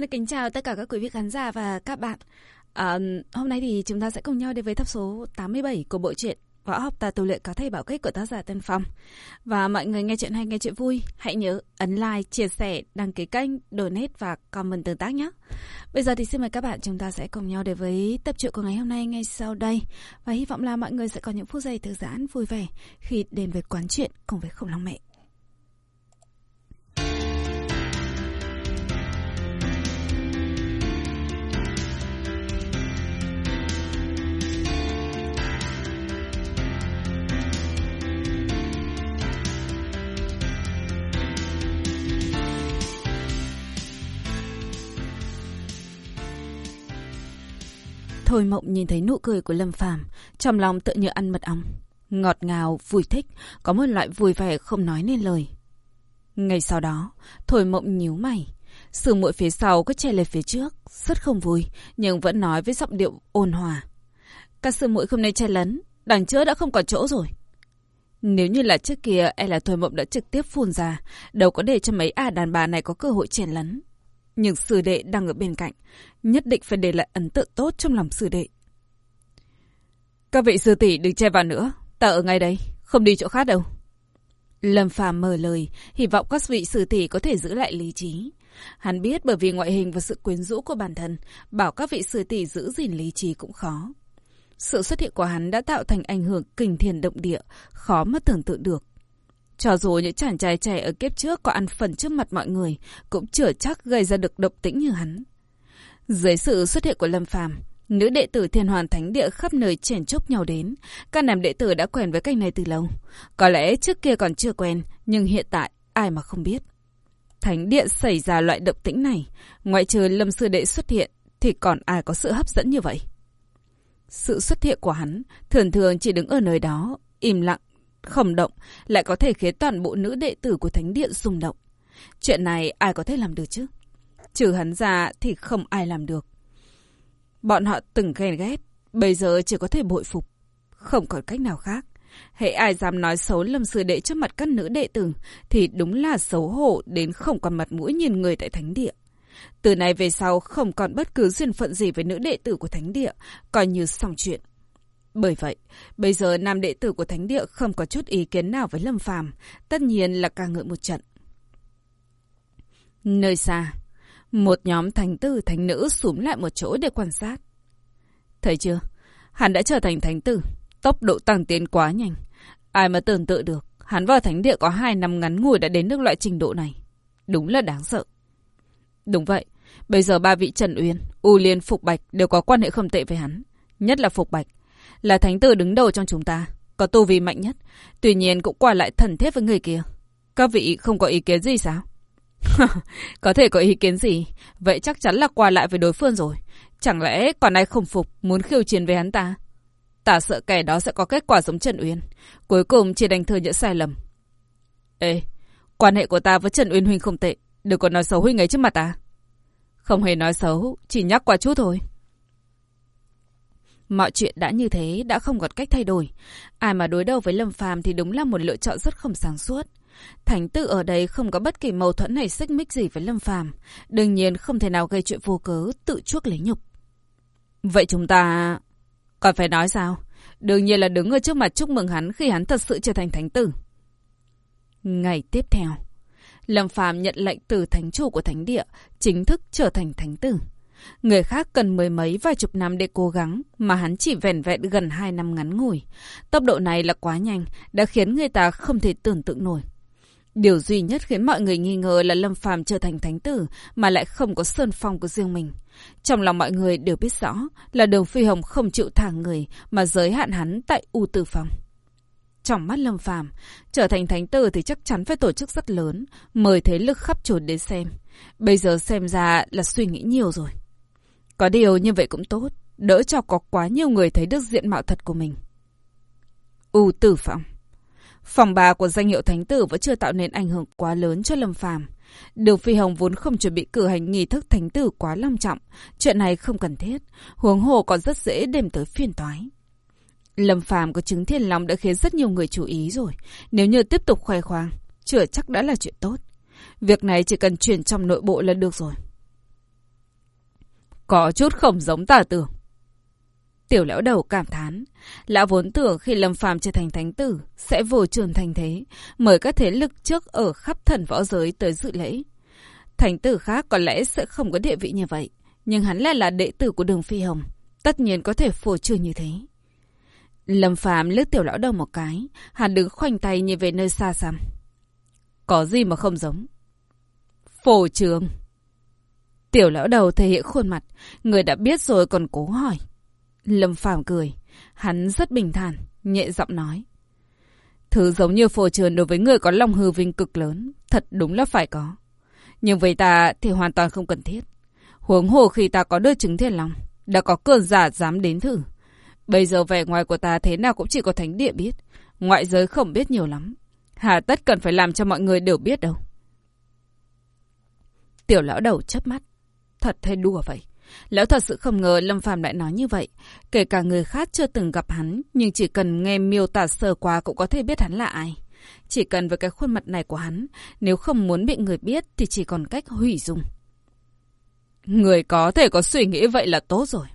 Xin kính chào tất cả các quý vị khán giả và các bạn. À, hôm nay thì chúng ta sẽ cùng nhau đến với tập số 87 của bộ truyện Võ học ta tu luyện có thể bảo kích của tác giả Tân Phong. Và mọi người nghe chuyện hay nghe chuyện vui, hãy nhớ ấn like, chia sẻ, đăng ký kênh, donate và comment tương tác nhé. Bây giờ thì xin mời các bạn chúng ta sẽ cùng nhau đến với tập truyện của ngày hôm nay ngay sau đây. Và hy vọng là mọi người sẽ có những phút giây thư giãn vui vẻ khi đến với quán chuyện cùng với khủng long mẹ. Thôi mộng nhìn thấy nụ cười của Lâm Phàm trong lòng tự như ăn mật ong. Ngọt ngào, vui thích, có một loại vui vẻ không nói nên lời. Ngày sau đó, Thôi mộng nhíu mày. Sư muội phía sau cứ chạy lên phía trước, rất không vui, nhưng vẫn nói với giọng điệu ôn hòa. Các sư muội không nên che lấn, đằng trước đã không còn chỗ rồi. Nếu như là trước kia, e là Thôi Mộng đã trực tiếp phun ra, đâu có để cho mấy à đàn bà này có cơ hội chen lấn. Nhưng sư đệ đang ở bên cạnh, nhất định phải để lại ấn tượng tốt trong lòng sư đệ. Các vị sư tỷ đừng che vào nữa, ta ở ngay đây, không đi chỗ khác đâu. Lâm Phàm mở lời, hy vọng các vị sư tỷ có thể giữ lại lý trí. Hắn biết bởi vì ngoại hình và sự quyến rũ của bản thân, bảo các vị sư tỷ giữ gìn lý trí cũng khó. Sự xuất hiện của hắn đã tạo thành ảnh hưởng kinh thiền động địa, khó mà tưởng tượng được. Cho dù những chàng trai trẻ ở kiếp trước có ăn phần trước mặt mọi người, cũng chưa chắc gây ra được độc tĩnh như hắn. Dưới sự xuất hiện của Lâm Phàm, nữ đệ tử Thiên Hoàn Thánh Địa khắp nơi chèn chúc nhau đến. Các nam đệ tử đã quen với cách này từ lâu. Có lẽ trước kia còn chưa quen, nhưng hiện tại ai mà không biết. Thánh Địa xảy ra loại động tĩnh này, ngoại trừ Lâm Sư Đệ xuất hiện, thì còn ai có sự hấp dẫn như vậy? Sự xuất hiện của hắn thường thường chỉ đứng ở nơi đó, im lặng, không động, lại có thể khiến toàn bộ nữ đệ tử của Thánh Điện rung động. Chuyện này ai có thể làm được chứ? Trừ hắn ra thì không ai làm được. Bọn họ từng ghen ghét, bây giờ chỉ có thể bội phục. Không còn cách nào khác. Hễ ai dám nói xấu lâm sư đệ trước mặt các nữ đệ tử thì đúng là xấu hổ đến không còn mặt mũi nhìn người tại thánh địa. Từ nay về sau không còn bất cứ duyên phận gì với nữ đệ tử của thánh địa, coi như xong chuyện. Bởi vậy, bây giờ nam đệ tử của thánh địa không có chút ý kiến nào với Lâm Phàm, tất nhiên là ca ngợi một trận. Nơi xa, một nhóm thánh tử thánh nữ súm lại một chỗ để quan sát. Thấy chưa? Hắn đã trở thành thánh tử, tốc độ tăng tiến quá nhanh. Ai mà tưởng tượng được, hắn vào thánh địa có hai năm ngắn ngủi đã đến được loại trình độ này. Đúng là đáng sợ. Đúng vậy, bây giờ ba vị Trần Uyên, U Liên, Phục Bạch đều có quan hệ không tệ với hắn. Nhất là Phục Bạch, là thánh tử đứng đầu trong chúng ta, có tu vi mạnh nhất. Tuy nhiên cũng qua lại thần thiết với người kia. Các vị không có ý kiến gì sao? có thể có ý kiến gì? Vậy chắc chắn là qua lại với đối phương rồi. Chẳng lẽ còn ai không phục, muốn khiêu chiến với hắn ta? Ta sợ kẻ đó sẽ có kết quả giống Trần Uyên. Cuối cùng chỉ đành thừa nhận sai lầm. Ê, quan hệ của ta với Trần Uyên Huynh không tệ. Đừng có nói xấu Huynh ấy trước mặt ta. Không hề nói xấu, chỉ nhắc qua chút thôi. Mọi chuyện đã như thế, đã không còn cách thay đổi. Ai mà đối đầu với Lâm Phàm thì đúng là một lựa chọn rất không sáng suốt. Thánh tử ở đây không có bất kỳ mâu thuẫn hay xích mích gì với Lâm Phàm, đương nhiên không thể nào gây chuyện vô cớ tự chuốc lấy nhục. Vậy chúng ta còn phải nói sao? Đương nhiên là đứng ở trước mặt chúc mừng hắn khi hắn thật sự trở thành thánh tử. Ngày tiếp theo, Lâm Phàm nhận lệnh từ thánh chủ của thánh địa, chính thức trở thành thánh tử. Người khác cần mười mấy vài chục năm để cố gắng, mà hắn chỉ vẻn vẹn gần hai năm ngắn ngủi. Tốc độ này là quá nhanh, đã khiến người ta không thể tưởng tượng nổi. Điều duy nhất khiến mọi người nghi ngờ là Lâm Phàm trở thành thánh tử mà lại không có sơn phong của riêng mình. Trong lòng mọi người đều biết rõ là đường phi hồng không chịu thả người mà giới hạn hắn tại U Tử Phòng. Trong mắt Lâm Phàm, trở thành thánh tử thì chắc chắn phải tổ chức rất lớn, mời thế lực khắp trốn đến xem. Bây giờ xem ra là suy nghĩ nhiều rồi. Có điều như vậy cũng tốt, đỡ cho có quá nhiều người thấy được diện mạo thật của mình. U Tử Phòng Phòng bà của danh hiệu thánh tử vẫn chưa tạo nên ảnh hưởng quá lớn cho Lâm Phàm. Đường Phi Hồng vốn không chuẩn bị cử hành nghi thức thánh tử quá long trọng, chuyện này không cần thiết, huống hồ còn rất dễ đem tới phiền toái. Lâm Phàm có chứng thiên long đã khiến rất nhiều người chú ý rồi, nếu như tiếp tục khoe khoang, chưa chắc đã là chuyện tốt. Việc này chỉ cần chuyển trong nội bộ là được rồi. Có chút không giống tà tưởng. Tiểu lão đầu cảm thán. Lão vốn tưởng khi Lâm Phàm trở thành thánh tử, sẽ vô trường thành thế, mời các thế lực trước ở khắp thần võ giới tới dự lễ. Thánh tử khác có lẽ sẽ không có địa vị như vậy, nhưng hắn lại là đệ tử của đường Phi Hồng. Tất nhiên có thể phổ trường như thế. Lâm Phàm lướt tiểu lão đầu một cái, hắn đứng khoanh tay nhìn về nơi xa xăm. Có gì mà không giống? Phổ trường. Tiểu lão đầu thể hiện khuôn mặt, người đã biết rồi còn cố hỏi. Lâm Phàm cười, hắn rất bình thản, nhẹ giọng nói. Thứ giống như phổ trường đối với người có lòng hư vinh cực lớn, thật đúng là phải có. Nhưng với ta thì hoàn toàn không cần thiết. Huống hồ khi ta có đôi chứng thiên lòng, đã có cơn giả dám đến thử. Bây giờ vẻ ngoài của ta thế nào cũng chỉ có thánh địa biết, ngoại giới không biết nhiều lắm. Hà tất cần phải làm cho mọi người đều biết đâu. Tiểu lão đầu chớp mắt. Thật hay đùa vậy? Lão thật sự không ngờ Lâm Phàm lại nói như vậy. Kể cả người khác chưa từng gặp hắn, nhưng chỉ cần nghe miêu tả sơ qua cũng có thể biết hắn là ai. Chỉ cần với cái khuôn mặt này của hắn, nếu không muốn bị người biết thì chỉ còn cách hủy dung. Người có thể có suy nghĩ vậy là tốt rồi.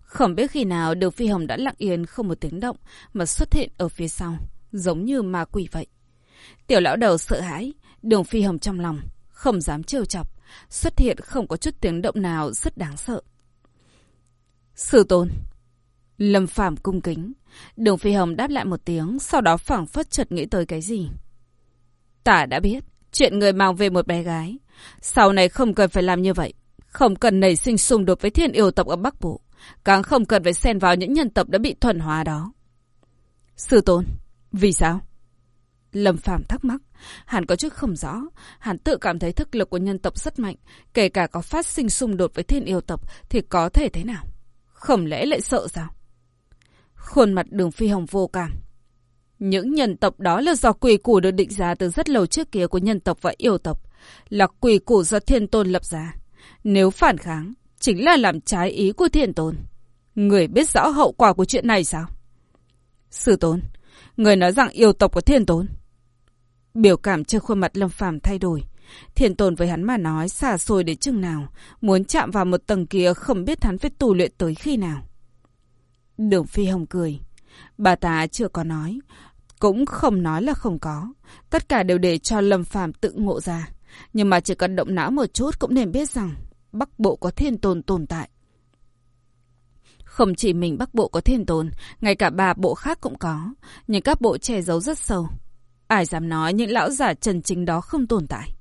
Không biết khi nào Đường Phi Hồng đã lặng yên không một tiếng động mà xuất hiện ở phía sau, giống như ma quỷ vậy. Tiểu lão đầu sợ hãi, Đường Phi Hồng trong lòng, không dám trêu chọc, xuất hiện không có chút tiếng động nào rất đáng sợ. Sư tôn. Lâm Phàm cung kính. Đường Phi Hồng đáp lại một tiếng, sau đó phảng phất chợt nghĩ tới cái gì. Tả đã biết, chuyện người mang về một bé gái. Sau này không cần phải làm như vậy. Không cần nảy sinh xung đột với thiên yêu tộc ở Bắc Bộ. Càng không cần phải xen vào những nhân tộc đã bị thuần hóa đó. Sư tôn, vì sao? Lâm Phàm thắc mắc, hắn có chút không rõ, hắn tự cảm thấy thực lực của nhân tộc rất mạnh, kể cả có phát sinh xung đột với thiên yêu tộc thì có thể thế nào? Không lẽ lại sợ sao? Khuôn mặt đường phi hồng vô cảm. Những nhân tộc đó là do quỷ củ được định giá từ rất lâu trước kia của nhân tộc và yêu tộc, là quỷ củ do thiên tôn lập ra. Nếu phản kháng, chính là làm trái ý của thiên tôn. Người biết rõ hậu quả của chuyện này sao? Sư tôn, người nói rằng yêu tộc của thiên tôn. Biểu cảm trên khuôn mặt Lâm Phàm thay đổi. Thiên tồn với hắn mà nói xa xôi đến chừng nào, muốn chạm vào một tầng kia không biết hắn phải tù luyện tới khi nào. Đường Phi Hồng cười. Bà ta chưa có nói, cũng không nói là không có. Tất cả đều để cho Lâm Phàm tự ngộ ra. Nhưng mà chỉ cần động não một chút cũng nên biết rằng Bắc Bộ có thiên tồn tồn tại. Không chỉ mình Bắc Bộ có thiên tồn ngay cả ba bộ khác cũng có, nhưng các bộ che giấu rất sâu. Ai dám nói những lão giả trần chính đó không tồn tại.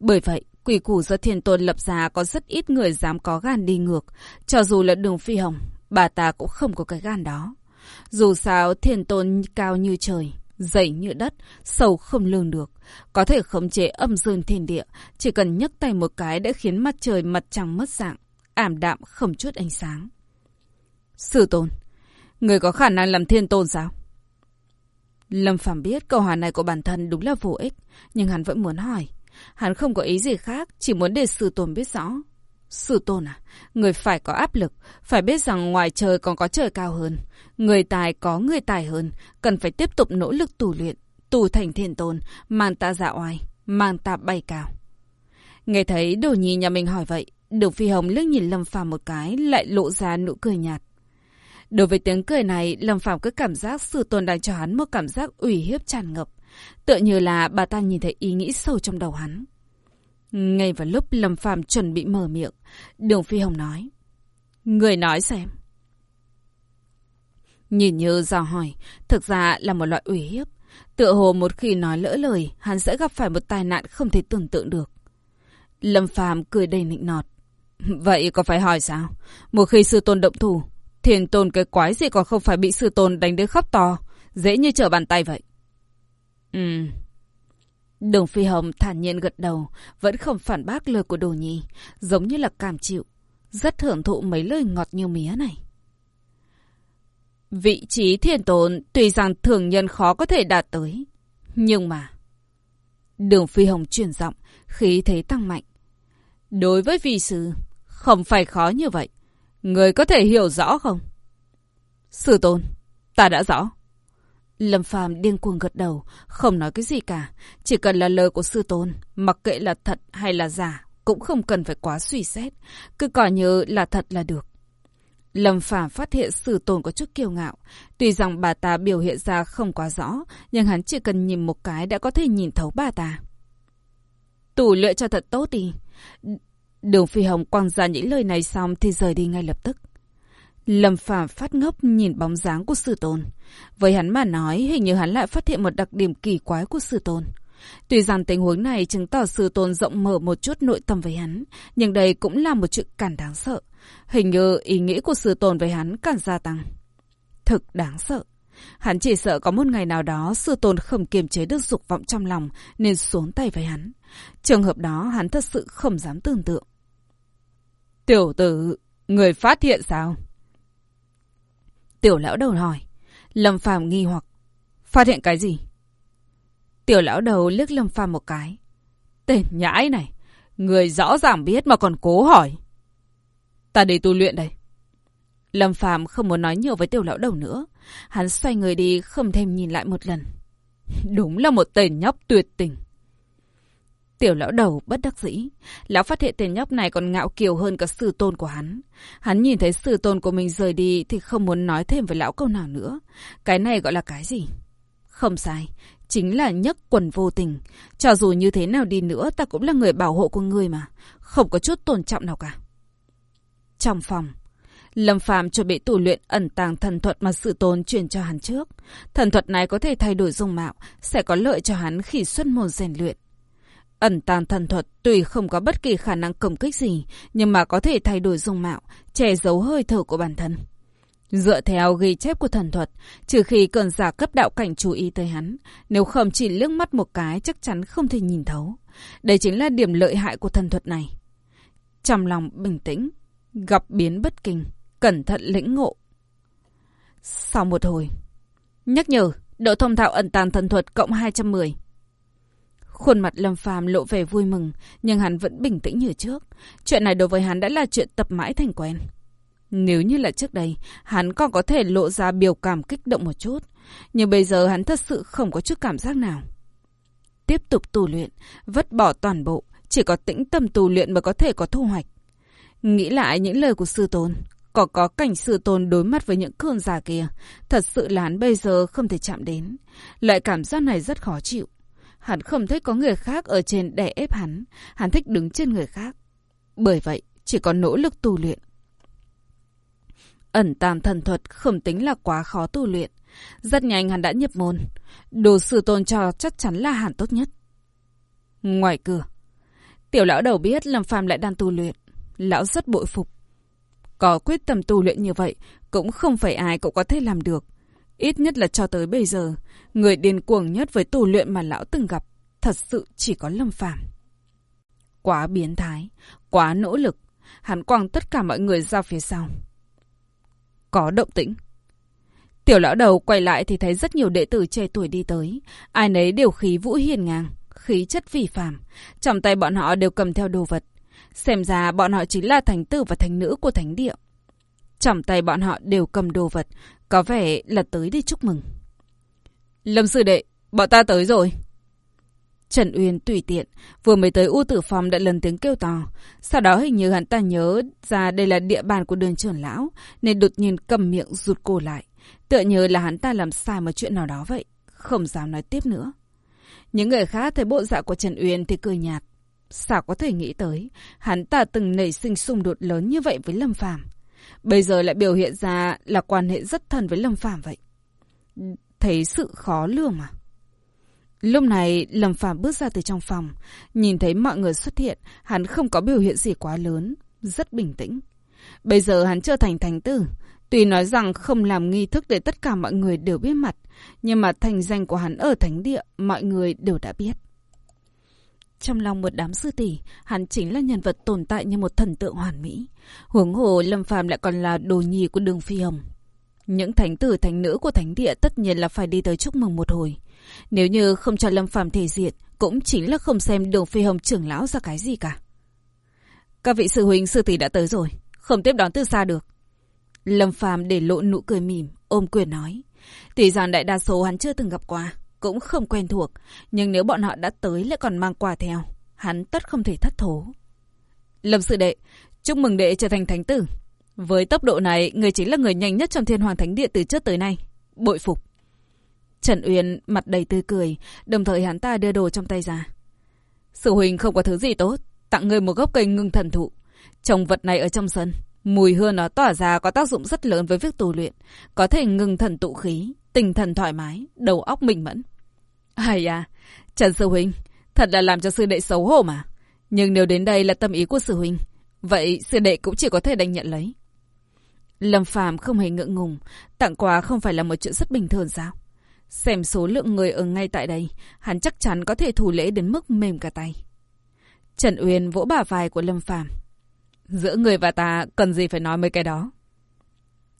Bởi vậy, quỷ củ do thiên tôn lập ra có rất ít người dám có gan đi ngược. Cho dù là đường phi hồng, bà ta cũng không có cái gan đó. Dù sao thiên tôn cao như trời, dày như đất, sâu không lường được. Có thể khống chế âm dương thiên địa, chỉ cần nhấc tay một cái đã khiến mặt trời mặt trăng mất dạng, ảm đạm không chút ánh sáng. Sư tôn, người có khả năng làm thiên tôn sao? Lâm Phàm biết câu hỏi này của bản thân đúng là vô ích, nhưng hắn vẫn muốn hỏi. Hắn không có ý gì khác, chỉ muốn để sư tôn biết rõ. Sư tôn à, người phải có áp lực, phải biết rằng ngoài trời còn có trời cao hơn. Người tài có người tài hơn, cần phải tiếp tục nỗ lực tù luyện, tù thành thiên tôn, mang ta dạ oai, mang ta bay cao. Nghe thấy đồ nhi nhà mình hỏi vậy, đường phi hồng liếc nhìn Lâm Phàm một cái, lại lộ ra nụ cười nhạt. Đối với tiếng cười này, Lâm phạm cứ cảm giác sư tôn đang cho hắn một cảm giác ủy hiếp tràn ngập. Tựa như là bà ta nhìn thấy ý nghĩ sâu trong đầu hắn. Ngay vào lúc Lâm phạm chuẩn bị mở miệng, Đường Phi Hồng nói. Người nói xem. Nhìn như dò hỏi, thực ra là một loại ủy hiếp. Tựa hồ một khi nói lỡ lời, hắn sẽ gặp phải một tai nạn không thể tưởng tượng được. Lâm Phàm cười đầy nịnh nọt. Vậy có phải hỏi sao? Một khi sư tôn động thủ, thiền tôn cái quái gì còn không phải bị sư tôn đánh đến khóc to, dễ như trở bàn tay vậy. Ừ. Đường Phi Hồng thản nhiên gật đầu, vẫn không phản bác lời của đồ nhi, giống như là cảm chịu, rất hưởng thụ mấy lời ngọt như mía này. Vị trí thiền tôn tuy rằng thường nhân khó có thể đạt tới, nhưng mà... Đường Phi Hồng chuyển giọng, khí thế tăng mạnh. Đối với vị sư, không phải khó như vậy. Người có thể hiểu rõ không? Sư tôn, ta đã rõ. Lâm Phàm điên cuồng gật đầu, không nói cái gì cả. Chỉ cần là lời của sư tôn, mặc kệ là thật hay là giả, cũng không cần phải quá suy xét, cứ coi như là thật là được. Lâm Phàm phát hiện sư Tôn có chút kiêu ngạo, tuy rằng bà ta biểu hiện ra không quá rõ, nhưng hắn chỉ cần nhìn một cái đã có thể nhìn thấu bà ta. Tủ luyện cho thật tốt đi. Đường Phi Hồng quăng ra những lời này xong thì rời đi ngay lập tức. Lâm Phàm phát ngốc nhìn bóng dáng của Sư Tôn. Với hắn mà nói, hình như hắn lại phát hiện một đặc điểm kỳ quái của Sư Tôn. Tuy rằng tình huống này chứng tỏ Sư Tôn rộng mở một chút nội tâm với hắn, nhưng đây cũng là một chuyện càng đáng sợ. Hình như ý nghĩ của Sư Tôn với hắn càng gia tăng. Thực đáng sợ. Hắn chỉ sợ có một ngày nào đó Sư Tôn không kiềm chế được dục vọng trong lòng nên xuống tay với hắn. Trường hợp đó hắn thật sự không dám tưởng tượng. Tiểu tử, người phát hiện sao? Tiểu lão đầu hỏi. Lâm Phàm nghi hoặc. Phát hiện cái gì? Tiểu lão đầu liếc Lâm Phàm một cái. Tên nhãi này. Người rõ ràng biết mà còn cố hỏi. Ta đi tu luyện đây. Lâm Phàm không muốn nói nhiều với tiểu lão đầu nữa. Hắn xoay người đi không thêm nhìn lại một lần. Đúng là một tên nhóc tuyệt tình. Tiểu lão đầu bất đắc dĩ. Lão phát hiện tên nhóc này còn ngạo kiều hơn cả sư tôn của hắn. Hắn nhìn thấy sư tôn của mình rời đi thì không muốn nói thêm với lão câu nào nữa. Cái này gọi là cái gì? Không sai. Chính là nhấc quần vô tình. Cho dù như thế nào đi nữa ta cũng là người bảo hộ của người mà. Không có chút tôn trọng nào cả. Trong phòng. Lâm Phàm chuẩn bị tù luyện ẩn tàng thần thuật mà sự tôn truyền cho hắn trước. Thần thuật này có thể thay đổi dung mạo, sẽ có lợi cho hắn khi xuất môn rèn luyện. Ẩn tàng thần thuật tuy không có bất kỳ khả năng công kích gì, nhưng mà có thể thay đổi dung mạo, che giấu hơi thở của bản thân. Dựa theo ghi chép của thần thuật, trừ khi cơn giả cấp đạo cảnh chú ý tới hắn, nếu không chỉ liếc mắt một cái chắc chắn không thể nhìn thấu. Đây chính là điểm lợi hại của thần thuật này. Trong lòng bình tĩnh, gặp biến bất kinh, cẩn thận lĩnh ngộ. Sau một hồi, nhắc nhở, độ thông thạo ẩn tàng thần thuật cộng 210. Khuôn mặt Lâm Phàm lộ vẻ vui mừng, nhưng hắn vẫn bình tĩnh như trước. Chuyện này đối với hắn đã là chuyện tập mãi thành quen. Nếu như là trước đây, hắn còn có thể lộ ra biểu cảm kích động một chút. Nhưng bây giờ hắn thật sự không có chút cảm giác nào. Tiếp tục tu luyện, vứt bỏ toàn bộ, chỉ có tĩnh tâm tu luyện mới có thể có thu hoạch. Nghĩ lại những lời của sư tôn, có có cảnh sư tôn đối mặt với những cơn giả kia, thật sự là hắn bây giờ không thể chạm đến. Loại cảm giác này rất khó chịu. Hắn không thích có người khác ở trên đè ép hắn. Hắn thích đứng trên người khác. Bởi vậy, chỉ có nỗ lực tu luyện. Ẩn tàng thần thuật không tính là quá khó tu luyện. Rất nhanh hắn đã nhập môn. Đồ sư tôn cho chắc chắn là hẳn tốt nhất. Ngoài cửa, tiểu lão đầu biết Lâm Phàm lại đang tu luyện. Lão rất bội phục. Có quyết tâm tu luyện như vậy, cũng không phải ai cũng có thể làm được. Ít nhất là cho tới bây giờ, người điên cuồng nhất với tu luyện mà lão từng gặp, thật sự chỉ có Lâm Phàm. Quá biến thái, quá nỗ lực, hắn quăng tất cả mọi người ra phía sau. Có động tĩnh. Tiểu lão đầu quay lại thì thấy rất nhiều đệ tử trẻ tuổi đi tới, ai nấy đều khí vũ hiền ngang, khí chất vi phàm, trong tay bọn họ đều cầm theo đồ vật. Xem ra bọn họ chính là thánh tử và thánh nữ của thánh địa. Trong tay bọn họ đều cầm đồ vật, có vẻ là tới để chúc mừng. Lâm sư đệ, bọn ta tới rồi. Trần Uyên tùy tiện, vừa mới tới U Tử Phòng đã lần tiếng kêu to. Sau đó hình như hắn ta nhớ ra đây là địa bàn của đường trưởng lão, nên đột nhiên cầm miệng rụt cổ lại. Tựa như là hắn ta làm sai một chuyện nào đó vậy, không dám nói tiếp nữa. Những người khác thấy bộ dạng của Trần Uyên thì cười nhạt. Sao có thể nghĩ tới, hắn ta từng nảy sinh xung đột lớn như vậy với Lâm Phàm Bây giờ lại biểu hiện ra là quan hệ rất thân với Lâm Phàm vậy. Thấy sự khó lường mà. Lúc này, Lâm Phàm bước ra từ trong phòng, nhìn thấy mọi người xuất hiện, hắn không có biểu hiện gì quá lớn, rất bình tĩnh. Bây giờ hắn trở thành thánh tử, tuy nói rằng không làm nghi thức để tất cả mọi người đều biết mặt, nhưng mà thành danh của hắn ở thánh địa, mọi người đều đã biết. Trong lòng một đám sư tỷ, hắn chính là nhân vật tồn tại như một thần tượng hoàn mỹ. Huống hồ Lâm Phàm lại còn là đồ nhì của Đường Phi Hồng. Những thánh tử thánh nữ của thánh địa tất nhiên là phải đi tới chúc mừng một hồi. Nếu như không cho Lâm Phàm thể diện, cũng chính là không xem Đường Phi Hồng trưởng lão ra cái gì cả. Các vị sư huynh sư tỷ đã tới rồi, không tiếp đón từ xa được. Lâm Phàm để lộ nụ cười mỉm, ôm quyền nói. tỷ rằng đại đa số hắn chưa từng gặp qua, cũng không quen thuộc, nhưng nếu bọn họ đã tới lại còn mang quà theo, hắn tất không thể thất thố. Lâm sư đệ, chúc mừng đệ trở thành thánh tử. Với tốc độ này, người chính là người nhanh nhất trong thiên hoàng thánh địa từ trước tới nay. Bội phục. Trần Uyên mặt đầy tươi cười, đồng thời hắn ta đưa đồ trong tay ra. Sư huynh không có thứ gì tốt, tặng người một gốc cây ngưng thần thụ. Trồng vật này ở trong sân, mùi hương nó tỏa ra có tác dụng rất lớn với việc tu luyện, có thể ngừng thần tụ khí, tinh thần thoải mái, đầu óc minh mẫn. Hay à, Trần Sư Huynh, thật là làm cho sư đệ xấu hổ mà. Nhưng nếu đến đây là tâm ý của sư huynh, vậy sư đệ cũng chỉ có thể đành nhận lấy. Lâm Phàm không hề ngượng ngùng, tặng quà không phải là một chuyện rất bình thường sao? Xem số lượng người ở ngay tại đây, hắn chắc chắn có thể thủ lễ đến mức mềm cả tay. Trần Uyên vỗ bả vai của Lâm Phàm. Giữa người và ta cần gì phải nói mấy cái đó?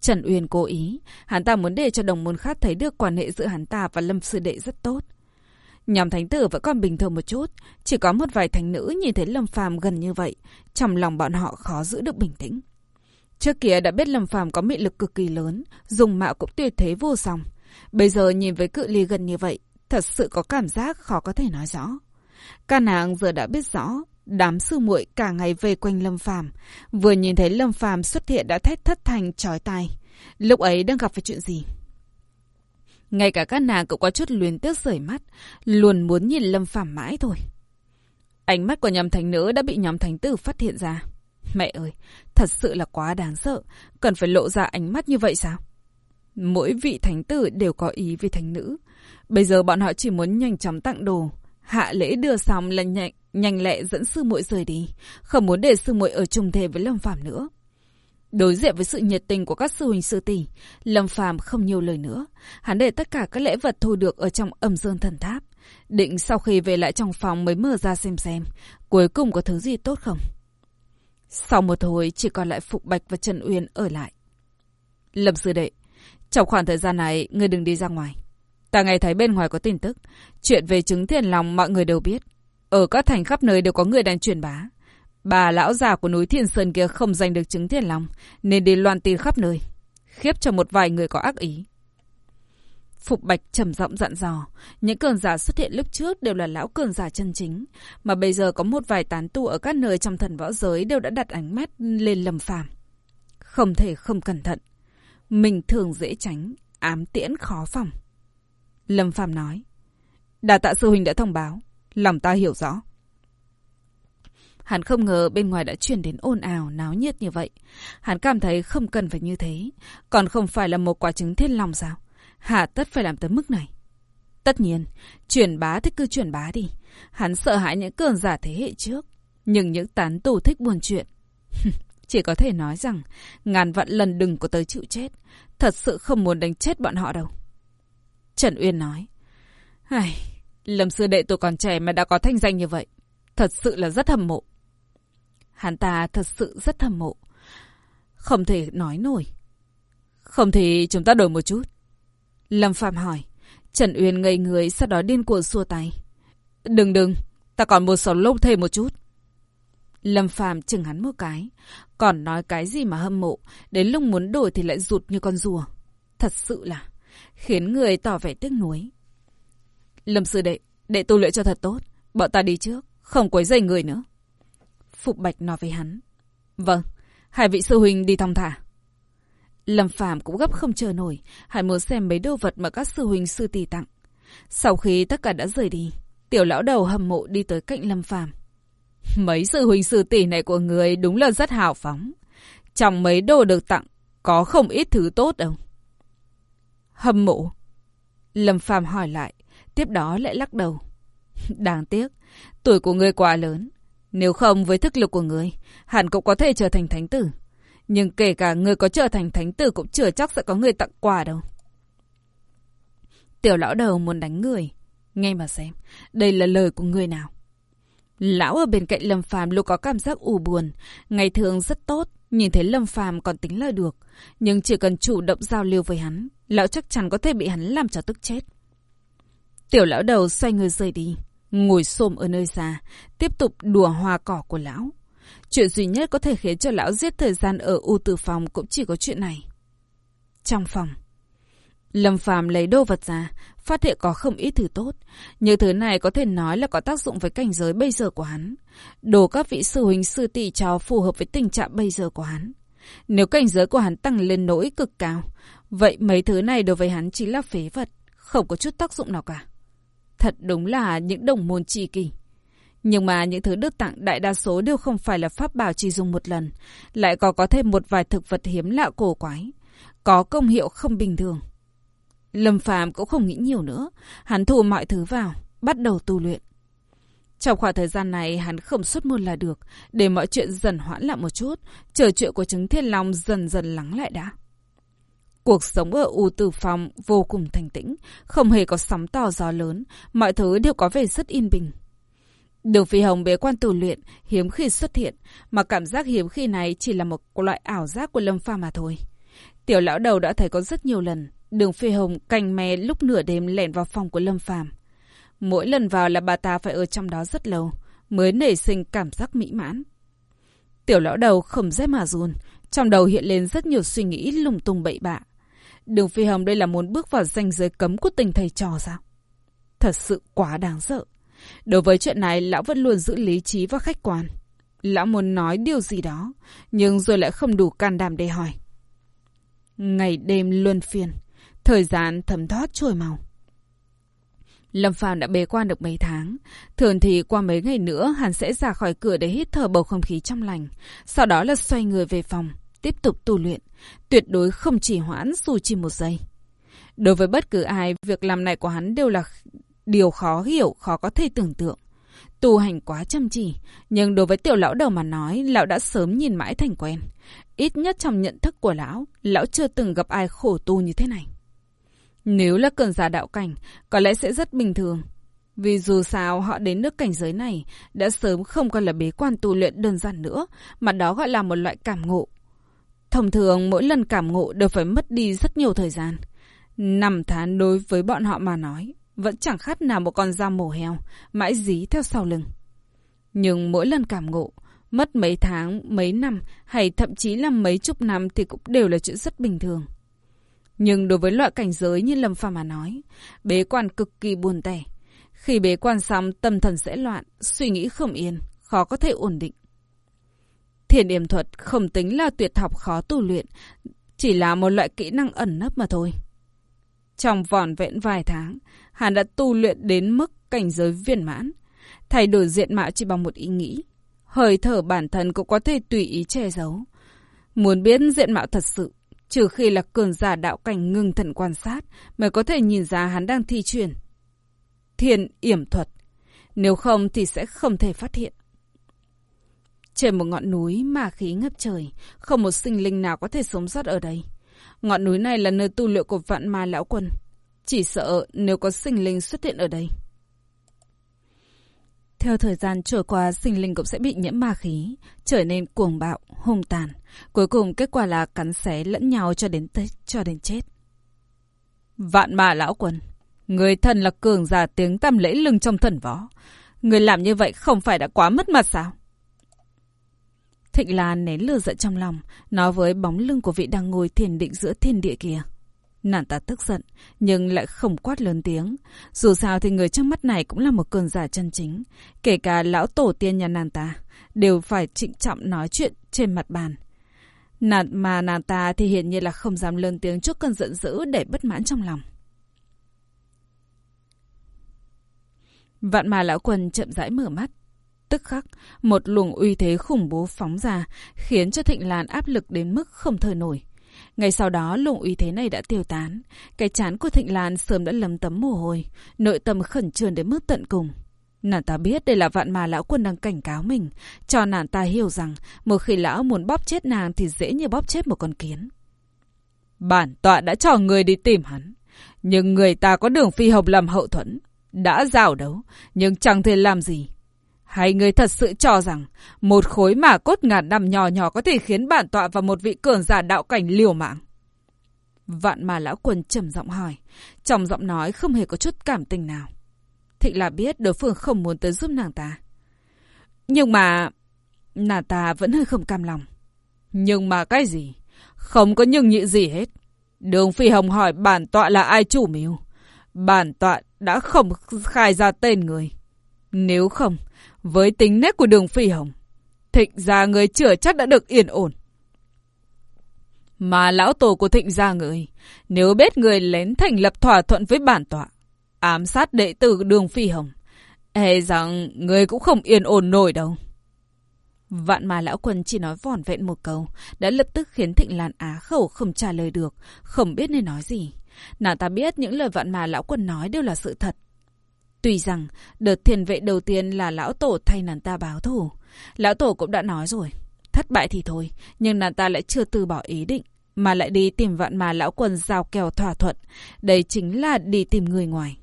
Trần Uyên cố ý, hắn ta muốn để cho đồng môn khác thấy được quan hệ giữa hắn ta và Lâm Sư Đệ rất tốt. Nhóm thánh tử vẫn còn bình thường một chút, chỉ có một vài thánh nữ nhìn thấy Lâm Phàm gần như vậy, trong lòng bọn họ khó giữ được bình tĩnh. Trước kia đã biết Lâm Phàm có mị lực cực kỳ lớn, dùng mạo cũng tuyệt thế vô song. Bây giờ nhìn với cự ly gần như vậy, thật sự có cảm giác khó có thể nói rõ. Ca nàng giờ đã biết rõ, đám sư muội cả ngày về quanh Lâm Phàm, vừa nhìn thấy Lâm Phàm xuất hiện đã thét thất thành chói tai. Lúc ấy đang gặp phải chuyện gì? Ngay cả các nàng cũng có chút luyến tiếc rời mắt, luôn muốn nhìn Lâm Phàm mãi thôi. Ánh mắt của nhóm thánh nữ đã bị nhóm thánh tử phát hiện ra. Mẹ ơi, thật sự là quá đáng sợ, cần phải lộ ra ánh mắt như vậy sao? Mỗi vị thánh tử đều có ý với thánh nữ. Bây giờ bọn họ chỉ muốn nhanh chóng tặng đồ. Hạ lễ đưa xong là nhanh, nhanh lẹ dẫn sư muội rời đi. Không muốn để sư muội ở chung thể với Lâm Phàm nữa. Đối diện với sự nhiệt tình của các sư huynh sư tỷ, Lâm Phàm không nhiều lời nữa, hắn để tất cả các lễ vật thu được ở trong Âm Dương Thần Tháp, định sau khi về lại trong phòng mới mở ra xem xem, cuối cùng có thứ gì tốt không. Sau một hồi chỉ còn lại Phục Bạch và Trần Uyên ở lại. Lâm sư đệ, trong khoảng thời gian này ngươi đừng đi ra ngoài. Ta nghe thấy bên ngoài có tin tức, chuyện về chứng thiền lòng mọi người đều biết. Ở các thành khắp nơi đều có người đang truyền bá. Bà lão già của núi Thiên Sơn kia không giành được chứng thiên lòng, nên đi loan tin khắp nơi. Khiếp cho một vài người có ác ý. Phục Bạch trầm giọng dặn dò, những cường giả xuất hiện lúc trước đều là lão cường giả chân chính, mà bây giờ có một vài tán tu ở các nơi trong thần võ giới đều đã đặt ánh mắt lên lầm phàm. Không thể không cẩn thận. Mình thường dễ tránh, ám tiễn khó phòng. Lâm Phàm nói. Đà tạ sư huynh đã thông báo, lòng ta hiểu rõ. Hắn không ngờ bên ngoài đã chuyển đến ồn ào, náo nhiệt như vậy. Hắn cảm thấy không cần phải như thế. Còn không phải là một quả trứng thiên lòng sao? Hà tất phải làm tới mức này. Tất nhiên, chuyển bá thì cứ chuyển bá đi. Hắn sợ hãi những cường giả thế hệ trước. Nhưng những tán tù thích buồn chuyện. Chỉ có thể nói rằng, ngàn vạn lần đừng có tới chịu chết. Thật sự không muốn đánh chết bọn họ đâu. Trần Uyên nói. Ai, Lâm sư đệ tôi còn trẻ mà đã có thanh danh như vậy. Thật sự là rất hâm mộ. Hắn ta thật sự rất thầm mộ. Không thể nói nổi. Không thì chúng ta đổi một chút. Lâm Phạm hỏi. Trần Uyên ngây người sau đó điên cuồng xua tay. Đừng đừng, ta còn một sầu lốc thêm một chút. Lâm Phạm chừng hắn một cái, còn nói cái gì mà hâm mộ, đến lúc muốn đổi thì lại rụt như con rùa. Thật sự là khiến người tỏ vẻ tiếc nuối. Lâm sư đệ, đệ tu luyện cho thật tốt, bọn ta đi trước, không quấy rầy người nữa. Phục Bạch nói với hắn. Vâng, hai vị sư huynh đi thong thả. Lâm Phàm cũng gấp không chờ nổi, hãy muốn xem mấy đồ vật mà các sư huynh sư tỷ tặng. Sau khi tất cả đã rời đi, tiểu lão đầu hâm mộ đi tới cạnh Lâm Phàm. Mấy sư huynh sư tỷ này của người đúng là rất hào phóng. Trong mấy đồ được tặng, có không ít thứ tốt đâu. Hâm mộ. Lâm Phàm hỏi lại, tiếp đó lại lắc đầu. Đáng tiếc, tuổi của người quá lớn. Nếu không với thức lực của người, hẳn cũng có thể trở thành thánh tử. Nhưng kể cả người có trở thành thánh tử cũng chưa chắc sẽ có người tặng quà đâu. Tiểu lão đầu muốn đánh người. Nghe mà xem, đây là lời của người nào. Lão ở bên cạnh Lâm Phàm luôn có cảm giác u buồn, ngày thường rất tốt, nhìn thấy Lâm Phàm còn tính là được, nhưng chỉ cần chủ động giao lưu với hắn, lão chắc chắn có thể bị hắn làm cho tức chết. Tiểu lão đầu xoay người rời đi, ngồi xôm ở nơi xa, tiếp tục đùa hoa cỏ của lão. Chuyện duy nhất có thể khiến cho lão giết thời gian ở u tử phòng cũng chỉ có chuyện này. Trong phòng, Lâm Phàm lấy đồ vật ra, phát hiện có không ít thứ tốt. Những thứ này có thể nói là có tác dụng với cảnh giới bây giờ của hắn. Đồ các vị sư huynh sư tỷ cho phù hợp với tình trạng bây giờ của hắn. Nếu cảnh giới của hắn tăng lên nỗi cực cao, vậy mấy thứ này đối với hắn chỉ là phế vật, không có chút tác dụng nào cả. Thật đúng là những đồng môn tri kỳ. Nhưng mà những thứ được tặng đại đa số đều không phải là pháp bảo chỉ dùng một lần, lại còn có thêm một vài thực vật hiếm lạ cổ quái, có công hiệu không bình thường. Lâm Phàm cũng không nghĩ nhiều nữa, hắn thu mọi thứ vào, bắt đầu tu luyện. Trong khoảng thời gian này hắn không xuất môn là được, để mọi chuyện dần hoãn lại một chút, chờ chuyện của chứng thiên long dần dần lắng lại đã. Cuộc sống ở U Tử Phòng vô cùng thanh tĩnh, không hề có sóng to gió lớn, mọi thứ đều có vẻ rất yên bình. Đường Phi Hồng bế quan tù luyện, hiếm khi xuất hiện, mà cảm giác hiếm khi này chỉ là một loại ảo giác của Lâm Pha mà thôi. Tiểu lão đầu đã thấy có rất nhiều lần, Đường Phi Hồng canh me lúc nửa đêm lẻn vào phòng của Lâm Phàm. Mỗi lần vào là bà ta phải ở trong đó rất lâu, mới nảy sinh cảm giác mỹ mãn. Tiểu lão đầu không dễ mà run, trong đầu hiện lên rất nhiều suy nghĩ lung tung bậy bạ. Đường Phi Hồng đây là muốn bước vào danh giới cấm của tình thầy trò sao? Thật sự quá đáng sợ. Đối với chuyện này, lão vẫn luôn giữ lý trí và khách quan. Lão muốn nói điều gì đó, nhưng rồi lại không đủ can đảm để hỏi. Ngày đêm luân phiên, thời gian thấm thoát trôi màu. Lâm Phàm đã bế quan được mấy tháng. Thường thì qua mấy ngày nữa hắn sẽ ra khỏi cửa để hít thở bầu không khí trong lành. Sau đó là xoay người về phòng, tiếp tục tu luyện. Tuyệt đối không chỉ hoãn dù chỉ một giây. Đối với bất cứ ai, việc làm này của hắn đều là điều khó hiểu, khó có thể tưởng tượng. Tu hành quá chăm chỉ, nhưng đối với tiểu lão đầu mà nói, lão đã sớm nhìn mãi thành quen. Ít nhất trong nhận thức của lão, lão chưa từng gặp ai khổ tu như thế này. Nếu là cường giả đạo cảnh, có lẽ sẽ rất bình thường. Vì dù sao họ đến nước cảnh giới này đã sớm không còn là bế quan tu luyện đơn giản nữa, mà đó gọi là một loại cảm ngộ. Thông thường mỗi lần cảm ngộ đều phải mất đi rất nhiều thời gian. Năm tháng đối với bọn họ mà nói, vẫn chẳng khác nào một con dao mổ heo, mãi dí theo sau lưng. Nhưng mỗi lần cảm ngộ, mất mấy tháng, mấy năm hay thậm chí là mấy chục năm thì cũng đều là chuyện rất bình thường. Nhưng đối với loại cảnh giới như Lâm Phàm mà nói, bế quan cực kỳ buồn tẻ. Khi bế quan xong, tâm thần sẽ loạn, suy nghĩ không yên, khó có thể ổn định. Thiền yểm thuật không tính là tuyệt học khó tu luyện, chỉ là một loại kỹ năng ẩn nấp mà thôi. Trong vòn vẹn vài tháng, hắn đã tu luyện đến mức cảnh giới viên mãn. Thay đổi diện mạo chỉ bằng một ý nghĩ. Hơi thở bản thân cũng có thể tùy ý che giấu. Muốn biết diện mạo thật sự, Trừ khi là cường giả đạo cảnh ngưng thần quan sát mới có thể nhìn ra hắn đang thi chuyển. thiền yểm thuật. Nếu không thì sẽ không thể phát hiện. Trên một ngọn núi mà khí ngập trời, không một sinh linh nào có thể sống sót ở đây. Ngọn núi này là nơi tu luyện của vạn ma lão quân. Chỉ sợ nếu có sinh linh xuất hiện ở đây. Theo thời gian trôi qua, sinh linh cũng sẽ bị nhiễm ma khí, trở nên cuồng bạo, hung tàn. Cuối cùng kết quả là cắn xé lẫn nhau cho đến cho đến chết. Vạn ma lão quân, người thần là cường giả tiếng tăm lễ lưng trong thần võ. Người làm như vậy không phải đã quá mất mặt sao? Thịnh Lan nén lừa giận trong lòng, nói với bóng lưng của vị đang ngồi thiền định giữa thiên địa kia. Nàng ta tức giận, nhưng lại không quát lớn tiếng. Dù sao thì người trong mắt này cũng là một cường giả chân chính. Kể cả lão tổ tiên nhà nàng ta, đều phải trịnh trọng nói chuyện trên mặt bàn. Nàng mà nàng ta thì hiện nhiên là không dám lớn tiếng trước cơn giận dữ để bất mãn trong lòng. Vạn mà lão quần chậm rãi mở mắt. Tức khắc, một luồng uy thế khủng bố phóng ra, khiến cho thịnh lan áp lực đến mức không thở nổi. Ngay sau đó luồng uy thế này đã tiêu tán. Cái chán của Thịnh Lan sớm đã lấm tấm mồ hôi, nội tâm khẩn trương đến mức tận cùng. Nàng ta biết đây là vạn mà lão quân đang cảnh cáo mình, cho nàng ta hiểu rằng một khi lão muốn bóp chết nàng thì dễ như bóp chết một con kiến. Bản tọa đã cho người đi tìm hắn, nhưng người ta có đường phi hồng làm hậu thuẫn, đã giao đấu, nhưng chẳng thể làm gì. Hay người thật sự cho rằng một khối mà cốt ngàn năm nhỏ nhỏ có thể khiến bản tọa và một vị cường giả đạo cảnh liều mạng? Vạn mà lão quần trầm giọng hỏi, trong giọng nói không hề có chút cảm tình nào. Thịnh là biết đối phương không muốn tới giúp nàng ta. Nhưng mà... Nàng ta vẫn hơi không cam lòng. Nhưng mà cái gì? Không có nhưng nhị gì hết. Đường Phi Hồng hỏi bản tọa là ai chủ mưu. Bản tọa đã không khai ra tên người. Nếu không, với tính nét của đường Phi Hồng, thịnh gia người chữa chắc đã được yên ổn. Mà lão tổ của thịnh gia người, nếu biết người lén thành lập thỏa thuận với bản tọa, ám sát đệ tử đường Phi Hồng, e rằng người cũng không yên ổn nổi đâu. Vạn mà lão quân chỉ nói vòn vẹn một câu, đã lập tức khiến Thịnh Lan á khẩu không trả lời được, không biết nên nói gì. Nàng ta biết những lời vạn mà lão quân nói đều là sự thật. Tuy rằng, đợt thiền vệ đầu tiên là lão tổ thay nàng ta báo thù. Lão tổ cũng đã nói rồi, thất bại thì thôi, nhưng nàng ta lại chưa từ bỏ ý định, mà lại đi tìm vạn mà lão quân giao kèo thỏa thuận. Đây chính là đi tìm người ngoài.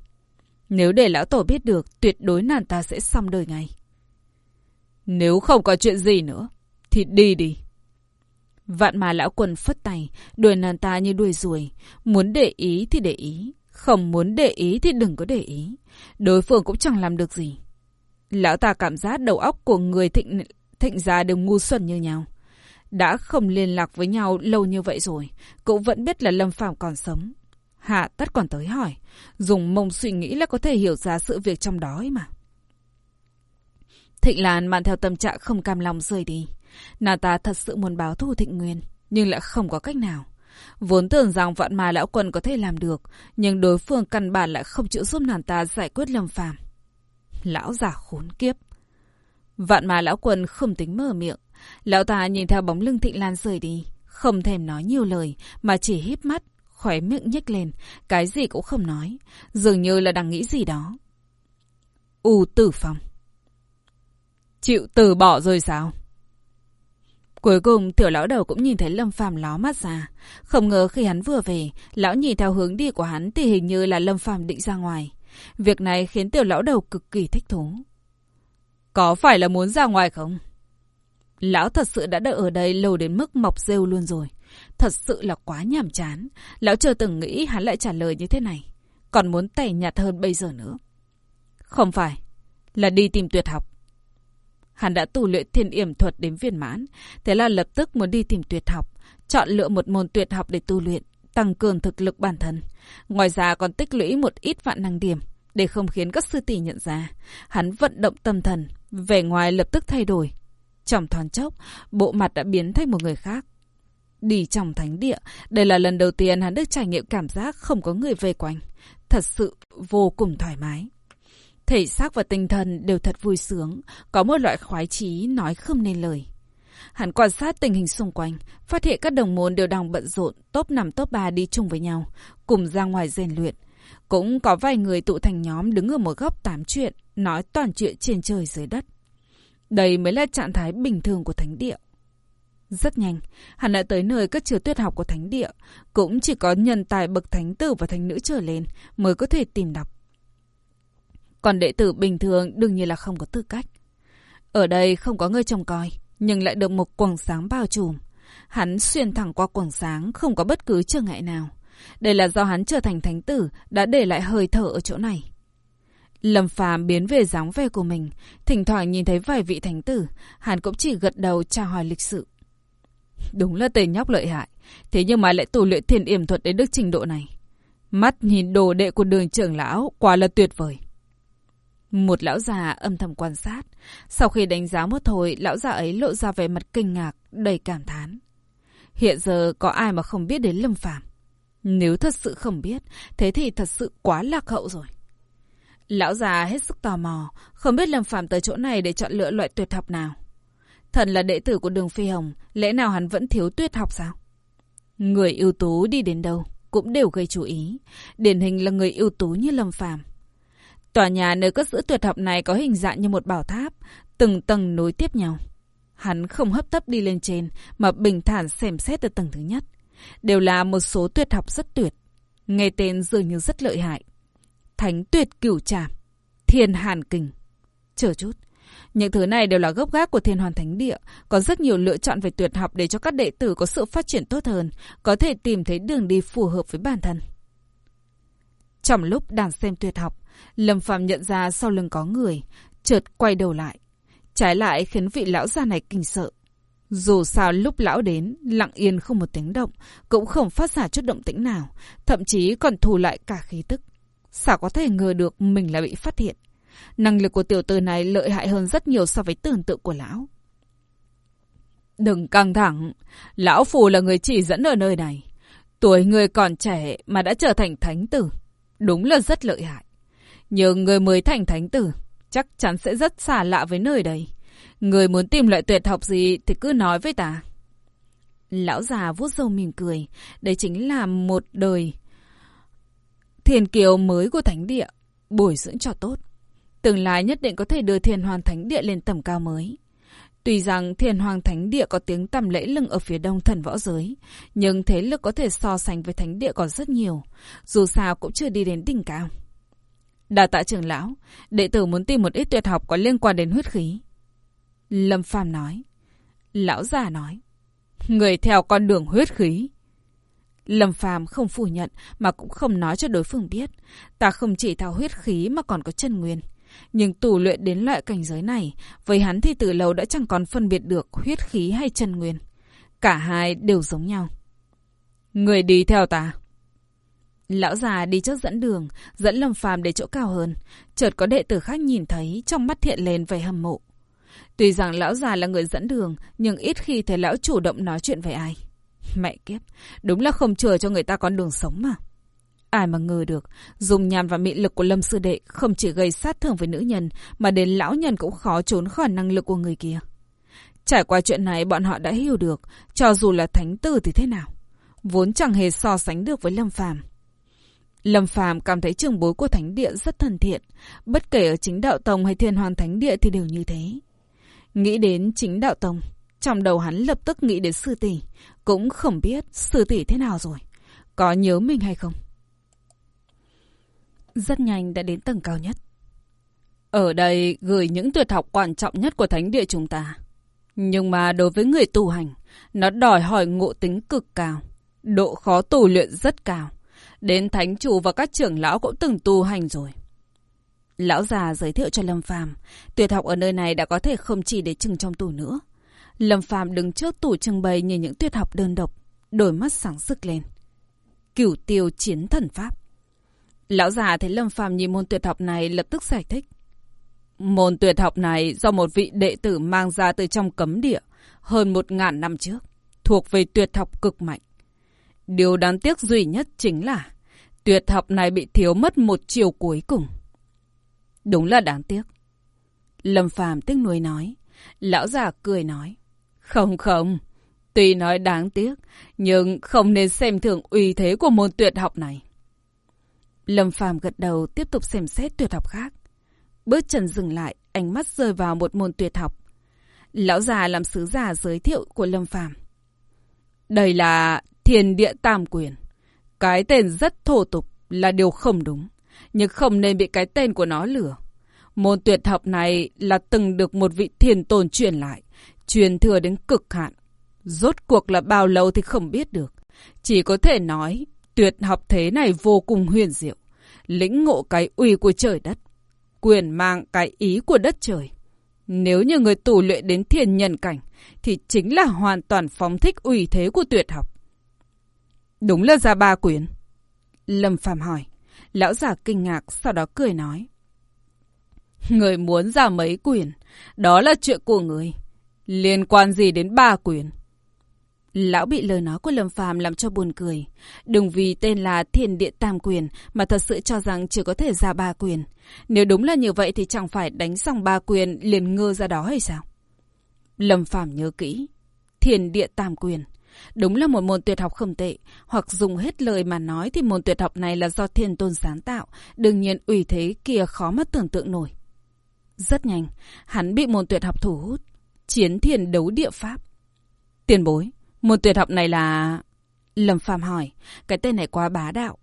Nếu để lão tổ biết được, tuyệt đối nàng ta sẽ xong đời ngay. Nếu không có chuyện gì nữa, thì đi đi. Vạn mà lão quần phất tay, đuổi nàng ta như đuổi ruồi. Muốn để ý thì để ý, không muốn để ý thì đừng có để ý. Đối phương cũng chẳng làm được gì. Lão ta cảm giác đầu óc của người thịnh, thịnh gia đều ngu xuẩn như nhau. Đã không liên lạc với nhau lâu như vậy rồi, cũng vẫn biết là Lâm Phàm còn sống. Hạ tất còn tới hỏi, dùng mông suy nghĩ là có thể hiểu ra sự việc trong đó ấy mà. Thịnh Lan mang theo tâm trạng không cam lòng rời đi. Nàng ta thật sự muốn báo thù Thịnh Nguyên, nhưng lại không có cách nào. Vốn tưởng rằng vạn mà lão quân có thể làm được, nhưng đối phương căn bản lại không chịu giúp nàng ta giải quyết lâm phàm. Lão giả khốn kiếp. Vạn mà lão quân không tính mở miệng. Lão ta nhìn theo bóng lưng Thịnh Lan rời đi, không thèm nói nhiều lời, mà chỉ híp mắt, khóe miệng nhếch lên, cái gì cũng không nói, dường như là đang nghĩ gì đó. U tử phòng. Chịu từ bỏ rồi sao? Cuối cùng tiểu lão đầu cũng nhìn thấy Lâm Phàm ló mắt ra. Không ngờ khi hắn vừa về, lão nhìn theo hướng đi của hắn thì hình như là Lâm Phàm định ra ngoài. Việc này khiến tiểu lão đầu cực kỳ thích thú. Có phải là muốn ra ngoài không? Lão thật sự đã đợi ở đây lâu đến mức mọc rêu luôn rồi. Thật sự là quá nhàm chán. Lão chưa từng nghĩ hắn lại trả lời như thế này. Còn muốn tẻ nhạt hơn bây giờ nữa. Không phải. Là đi tìm tuyệt học. Hắn đã tu luyện thiên yểm thuật đến viên mãn, thế là lập tức muốn đi tìm tuyệt học, chọn lựa một môn tuyệt học để tu luyện, tăng cường thực lực bản thân. Ngoài ra còn tích lũy một ít vạn năng điểm, để không khiến các sư tỷ nhận ra. Hắn vận động tâm thần, vẻ ngoài lập tức thay đổi. Trong thoáng chốc, bộ mặt đã biến thành một người khác. Đi trong thánh địa, đây là lần đầu tiên hắn được trải nghiệm cảm giác không có người vây quanh. Thật sự vô cùng thoải mái. Thể xác và tinh thần đều thật vui sướng, có một loại khoái trí nói không nên lời. Hắn quan sát tình hình xung quanh, phát hiện các đồng môn đều đang bận rộn, top 5 top 3 đi chung với nhau, cùng ra ngoài rèn luyện. Cũng có vài người tụ thành nhóm đứng ở một góc tám chuyện, nói toàn chuyện trên trời dưới đất. Đây mới là trạng thái bình thường của thánh địa. Rất nhanh, hắn đã tới nơi các trường tuyết học của thánh địa, cũng chỉ có nhân tài bậc thánh tử và thánh nữ trở lên mới có thể tìm đọc. Còn đệ tử bình thường đương nhiên là không có tư cách. Ở đây không có người trông coi, nhưng lại được một quầng sáng bao trùm. Hắn xuyên thẳng qua quầng sáng, không có bất cứ trở ngại nào. Đây là do hắn trở thành thánh tử, đã để lại hơi thở ở chỗ này. Lâm Phàm biến về dáng vẻ của mình, thỉnh thoảng nhìn thấy vài vị thánh tử, hắn cũng chỉ gật đầu chào hỏi lịch sự. Đúng là tên nhóc lợi hại, thế nhưng mà lại tu luyện thiền yểm thuật đến đức trình độ này. Mắt nhìn đồ đệ của đường trưởng lão, quả là tuyệt vời. Một lão già âm thầm quan sát. Sau khi đánh giá một hồi, lão già ấy lộ ra vẻ mặt kinh ngạc, đầy cảm thán. Hiện giờ có ai mà không biết đến Lâm Phàm Nếu thật sự không biết, thế thì thật sự quá lạc hậu rồi. Lão già hết sức tò mò, không biết Lâm Phàm tới chỗ này để chọn lựa loại tuyệt học nào. Thần là đệ tử của đường Phi Hồng, lẽ nào hắn vẫn thiếu tuyệt học sao? Người ưu tú đi đến đâu cũng đều gây chú ý. Điển hình là người ưu tú như Lâm Phàm Tòa nhà nơi cất giữ tuyệt học này có hình dạng như một bảo tháp, từng tầng nối tiếp nhau. Hắn không hấp tấp đi lên trên, mà bình thản xem xét từ tầng thứ nhất. Đều là một số tuyệt học rất tuyệt. Nghe tên dường như rất lợi hại. Thánh tuyệt cửu trảm, thiên hàn kình. Chờ chút, những thứ này đều là gốc gác của thiên hoàn thánh địa, có rất nhiều lựa chọn về tuyệt học để cho các đệ tử có sự phát triển tốt hơn, có thể tìm thấy đường đi phù hợp với bản thân. Trong lúc đang xem tuyệt học, Lâm Phạm nhận ra sau lưng có người, chợt quay đầu lại. Trái lại khiến vị lão già này kinh sợ. Dù sao lúc lão đến, lặng yên không một tiếng động, cũng không phát ra chút động tĩnh nào, thậm chí còn thù lại cả khí tức. Sao có thể ngờ được mình là bị phát hiện. Năng lực của tiểu tử này lợi hại hơn rất nhiều so với tưởng tượng của lão. Đừng căng thẳng, lão phù là người chỉ dẫn ở nơi này. Tuổi người còn trẻ mà đã trở thành thánh tử, đúng là rất lợi hại. Nhưng người mới thành thánh tử, chắc chắn sẽ rất xa lạ với nơi đây. Người muốn tìm loại tuyệt học gì thì cứ nói với ta. Lão già vuốt râu mỉm cười. Đây chính là một đời thiền kiều mới của thánh địa. Bồi dưỡng cho tốt. Tương lai nhất định có thể đưa thiền hoàng thánh địa lên tầm cao mới. Tuy rằng thiền hoàng thánh địa có tiếng tầm lẫy lưng ở phía đông thần võ giới, nhưng thế lực có thể so sánh với thánh địa còn rất nhiều. Dù sao cũng chưa đi đến đỉnh cao. Đà tạ trưởng lão, đệ tử muốn tìm một ít tuyệt học có liên quan đến huyết khí. Lâm Phàm nói. Lão già nói. Người theo con đường huyết khí. Lâm Phàm không phủ nhận mà cũng không nói cho đối phương biết. Ta không chỉ theo huyết khí mà còn có chân nguyên. Nhưng tù luyện đến loại cảnh giới này, với hắn thì từ lâu đã chẳng còn phân biệt được huyết khí hay chân nguyên. Cả hai đều giống nhau. Người đi theo ta. Lão già đi trước dẫn đường, dẫn Lâm Phàm đến chỗ cao hơn. Chợt có đệ tử khác nhìn thấy, trong mắt hiện lên vẻ hâm mộ. Tuy rằng lão già là người dẫn đường, nhưng ít khi thấy lão chủ động nói chuyện với ai. Mẹ kiếp, đúng là không chờ cho người ta con đường sống mà. Ai mà ngờ được, dùng nhàn và mị lực của Lâm Sư Đệ không chỉ gây sát thương với nữ nhân, mà đến lão nhân cũng khó trốn khỏi năng lực của người kia. Trải qua chuyện này bọn họ đã hiểu được, cho dù là thánh tử thì thế nào. Vốn chẳng hề so sánh được với Lâm Phàm. Lâm Phàm cảm thấy trường bối của thánh địa rất thân thiện, bất kể ở chính đạo tông hay thiên hoàng thánh địa thì đều như thế. Nghĩ đến chính đạo tông, trong đầu hắn lập tức nghĩ đến sư tỷ, cũng không biết sư tỷ thế nào rồi, có nhớ mình hay không. Rất nhanh đã đến tầng cao nhất. Ở đây gửi những tuyệt học quan trọng nhất của thánh địa chúng ta. Nhưng mà đối với người tu hành, nó đòi hỏi ngộ tính cực cao, độ khó tu luyện rất cao. Đến thánh chủ và các trưởng lão cũng từng tu hành rồi. Lão già giới thiệu cho Lâm Phàm, tuyệt học ở nơi này đã có thể không chỉ để trưng trong tủ nữa. Lâm Phàm đứng trước tủ trưng bày nhìn những tuyệt học đơn độc, đôi mắt sáng rực lên. Cửu tiêu chiến thần pháp. Lão già thấy Lâm Phàm nhìn môn tuyệt học này lập tức giải thích. Môn tuyệt học này do một vị đệ tử mang ra từ trong cấm địa hơn một ngàn năm trước, thuộc về tuyệt học cực mạnh. Điều đáng tiếc duy nhất chính là tuyệt học này bị thiếu mất một chiều cuối cùng. Đúng là đáng tiếc. Lâm Phàm tiếc nuối nói. Lão già cười nói. Không không, tuy nói đáng tiếc, nhưng không nên xem thường uy thế của môn tuyệt học này. Lâm Phàm gật đầu tiếp tục xem xét tuyệt học khác. Bước chân dừng lại, ánh mắt rơi vào một môn tuyệt học. Lão già làm sứ giả giới thiệu của Lâm Phàm. Đây là Thiên Địa Tam Quyền. Cái tên rất thô tục là điều không đúng nhưng không nên bị cái tên của nó lừa. Môn tuyệt học này là từng được một vị thiền tồn truyền lại, truyền thừa đến cực hạn. Rốt cuộc là bao lâu thì không biết được. Chỉ có thể nói, tuyệt học thế này vô cùng huyền diệu. Lĩnh ngộ cái uy của trời đất. Quyền mang cái ý của đất trời. Nếu như người tù luyện đến thiền nhân cảnh, thì chính là hoàn toàn phóng thích uy thế của tuyệt học. Đúng là ra ba quyển. Lâm Phạm hỏi. Lão già kinh ngạc, sau đó cười nói. Người muốn ra mấy quyển đó là chuyện của người. Liên quan gì đến ba quyển? Lão bị lời nói của Lâm Phàm làm cho buồn cười. Đừng vì tên là Thiên Địa Tam Quyền mà thật sự cho rằng chỉ có thể ra ba quyền. Nếu đúng là như vậy thì chẳng phải đánh xong ba quyền liền ngơ ra đó hay sao? Lâm Phàm nhớ kỹ. Thiên Địa Tam Quyền. Đúng là một môn tuyệt học không tệ, hoặc dùng hết lời mà nói thì môn tuyệt học này là do thiên tôn sáng tạo, đương nhiên ủy thế kia khó mà tưởng tượng nổi. Rất nhanh, hắn bị môn tuyệt học thu hút, chiến thiền đấu địa pháp. Tiền bối, môn tuyệt học này là... Lâm Phàm hỏi, cái tên này quá bá đạo.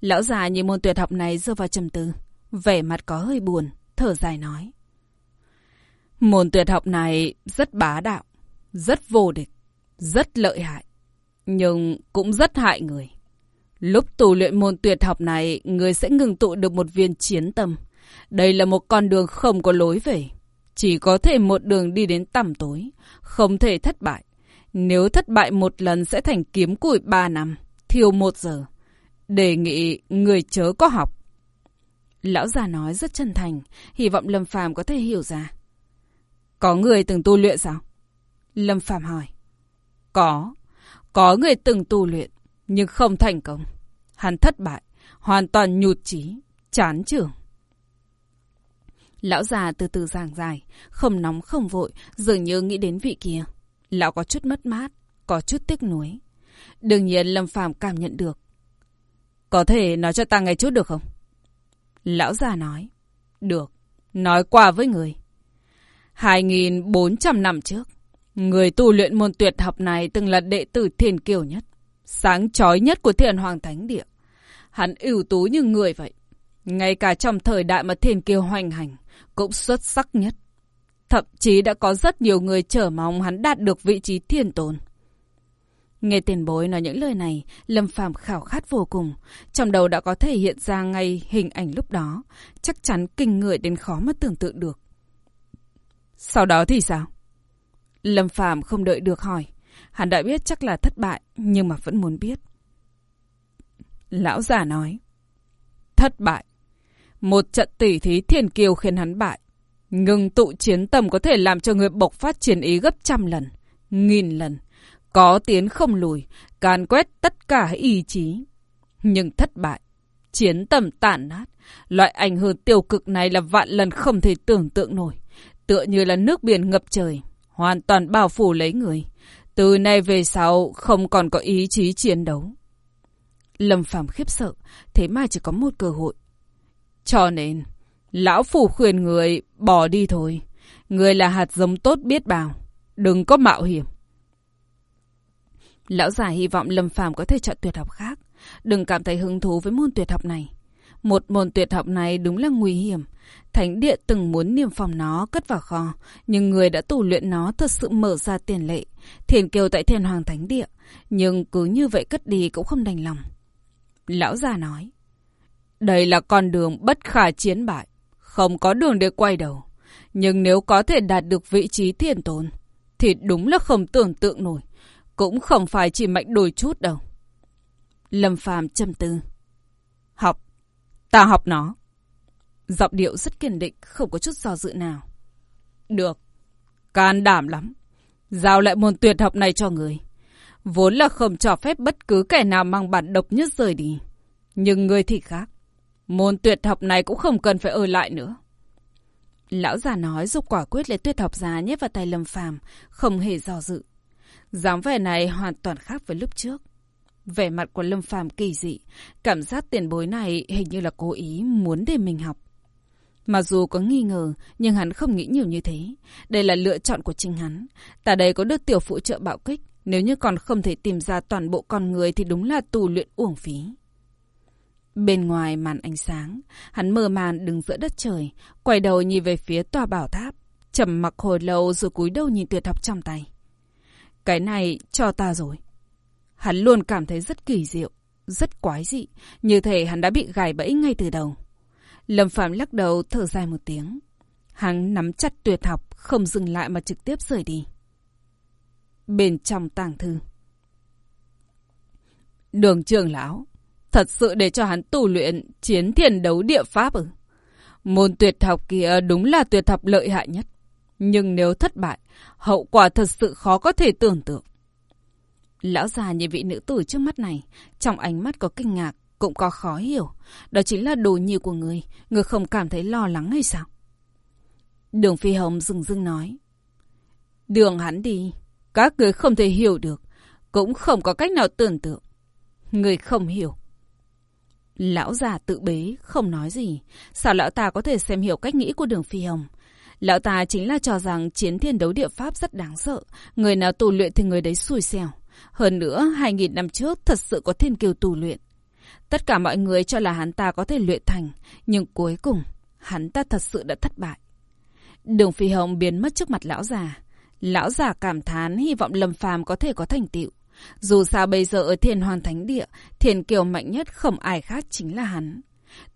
Lão già nhìn môn tuyệt học này rơi vào trầm tư, vẻ mặt có hơi buồn, thở dài nói. Môn tuyệt học này rất bá đạo, rất vô địch. Rất lợi hại, nhưng cũng rất hại người. Lúc tu luyện môn tuyệt học này, người sẽ ngừng tụ được một viên chiến tâm. Đây là một con đường không có lối về. Chỉ có thể một đường đi đến tầm tối, không thể thất bại. Nếu thất bại một lần sẽ thành kiếm củi ba năm, thiêu một giờ. Đề nghị người chớ có học. Lão già nói rất chân thành, hy vọng Lâm Phàm có thể hiểu ra. Có người từng tu luyện sao? Lâm Phàm hỏi. Có. Có người từng tu luyện, nhưng không thành công. Hắn thất bại, hoàn toàn nhụt chí, chán trường. Lão già từ từ giảng dài, không nóng không vội, dường như nghĩ đến vị kia. Lão có chút mất mát, có chút tiếc nuối. Đương nhiên Lâm Phàm cảm nhận được. Có thể nói cho ta nghe chút được không? Lão già nói. Được, nói qua với người. 2.400 năm trước, người tu luyện môn tuyệt học này từng là đệ tử thiền kiều nhất, sáng chói nhất của thiền hoàng thánh địa. Hắn ưu tú như người vậy. Ngay cả trong thời đại mà thiền kiều hoành hành, cũng xuất sắc nhất. Thậm chí đã có rất nhiều người chờ mong hắn đạt được vị trí thiên tôn. Nghe tiền bối nói những lời này, Lâm Phàm khảo khát vô cùng. Trong đầu đã có thể hiện ra ngay hình ảnh lúc đó. Chắc chắn kinh người đến khó mà tưởng tượng được. Sau đó thì sao? Lâm Phàm không đợi được hỏi. Hắn đã biết chắc là thất bại, nhưng mà vẫn muốn biết. Lão già nói. Thất bại. Một trận tỷ thí thiên kiều khiến hắn bại. Ngừng tụ chiến tầm có thể làm cho người bộc phát chiến ý gấp trăm lần, nghìn lần. Có tiến không lùi, can quét tất cả ý chí. Nhưng thất bại, chiến tầm tàn nát. Loại ảnh hưởng tiêu cực này là vạn lần không thể tưởng tượng nổi. Tựa như là nước biển ngập trời, hoàn toàn bao phủ lấy người. Từ nay về sau không còn có ý chí chiến đấu. Lâm Phàm khiếp sợ, thế mà chỉ có một cơ hội. Cho nên, lão phủ khuyên người bỏ đi thôi. Người là hạt giống tốt biết bao. Đừng có mạo hiểm. Lão già hy vọng Lâm Phàm có thể chọn tuyệt học khác. Đừng cảm thấy hứng thú với môn tuyệt học này. Một môn tuyệt học này đúng là nguy hiểm. Thánh địa từng muốn niêm phòng nó cất vào kho, nhưng người đã tu luyện nó thật sự mở ra tiền lệ. Thiền kiều tại thiên hoàng thánh địa, nhưng cứ như vậy cất đi cũng không đành lòng. Lão già nói. Đây là con đường bất khả chiến bại, không có đường để quay đầu. Nhưng nếu có thể đạt được vị trí thiền tôn, thì đúng là không tưởng tượng nổi. Cũng không phải chỉ mạnh đôi chút đâu. Lâm Phàm châm tư. Ta học nó. Giọng điệu rất kiên định, không có chút do dự nào. Được. Can đảm lắm. Giao lại môn tuyệt học này cho người. Vốn là không cho phép bất cứ kẻ nào mang bản độc nhất rời đi. Nhưng người thì khác. Môn tuyệt học này cũng không cần phải ở lại nữa. Lão già nói dục quả quyết lấy tuyệt học giá nhét vào tay Lâm Phàm, không hề do dự. dáng vẻ này hoàn toàn khác với lúc trước. Vẻ mặt của Lâm Phàm kỳ dị, cảm giác tiền bối này hình như là cố ý muốn để mình học. Mặc dù có nghi ngờ, nhưng hắn không nghĩ nhiều như thế. Đây là lựa chọn của chính hắn. Tại đây có được tiểu phụ trợ bạo kích, nếu như còn không thể tìm ra toàn bộ con người thì đúng là tù luyện uổng phí. Bên ngoài màn ánh sáng, hắn mơ màn đứng giữa đất trời, quay đầu nhìn về phía tòa bảo tháp, trầm mặc hồi lâu rồi cúi đầu nhìn tuyệt học trong tay. Cái này cho ta rồi. Hắn luôn cảm thấy rất kỳ diệu, rất quái dị, như thể hắn đã bị gài bẫy ngay từ đầu. Lâm Phạm lắc đầu thở dài một tiếng. Hắn nắm chặt tuyệt học, không dừng lại mà trực tiếp rời đi. Bên trong tàng thư. Đường trường lão, thật sự để cho hắn tu luyện chiến thiền đấu địa pháp ư? Môn tuyệt học kia đúng là tuyệt học lợi hại nhất. Nhưng nếu thất bại, hậu quả thật sự khó có thể tưởng tượng. Lão già nhìn vị nữ tử trước mắt này, trong ánh mắt có kinh ngạc, cũng có khó hiểu. Đó chính là đồ nhiều của người, người không cảm thấy lo lắng hay sao? Đường Phi Hồng dừng dưng nói. Đường hắn đi, các người không thể hiểu được, cũng không có cách nào tưởng tượng. Người không hiểu. Lão già tự bế, không nói gì. Sao lão ta có thể xem hiểu cách nghĩ của đường Phi Hồng? Lão ta chính là cho rằng chiến thiên đấu địa pháp rất đáng sợ. Người nào tu luyện thì người đấy xui xẻo. Hơn nữa, 2.000 năm trước thật sự có thiên kiều tu luyện. Tất cả mọi người cho là hắn ta có thể luyện thành, nhưng cuối cùng, hắn ta thật sự đã thất bại. Đường Phi Hồng biến mất trước mặt lão già. Lão già cảm thán hy vọng Lâm Phàm có thể có thành tựu. Dù sao bây giờ ở thiên hoàng thánh địa, thiên kiều mạnh nhất không ai khác chính là hắn.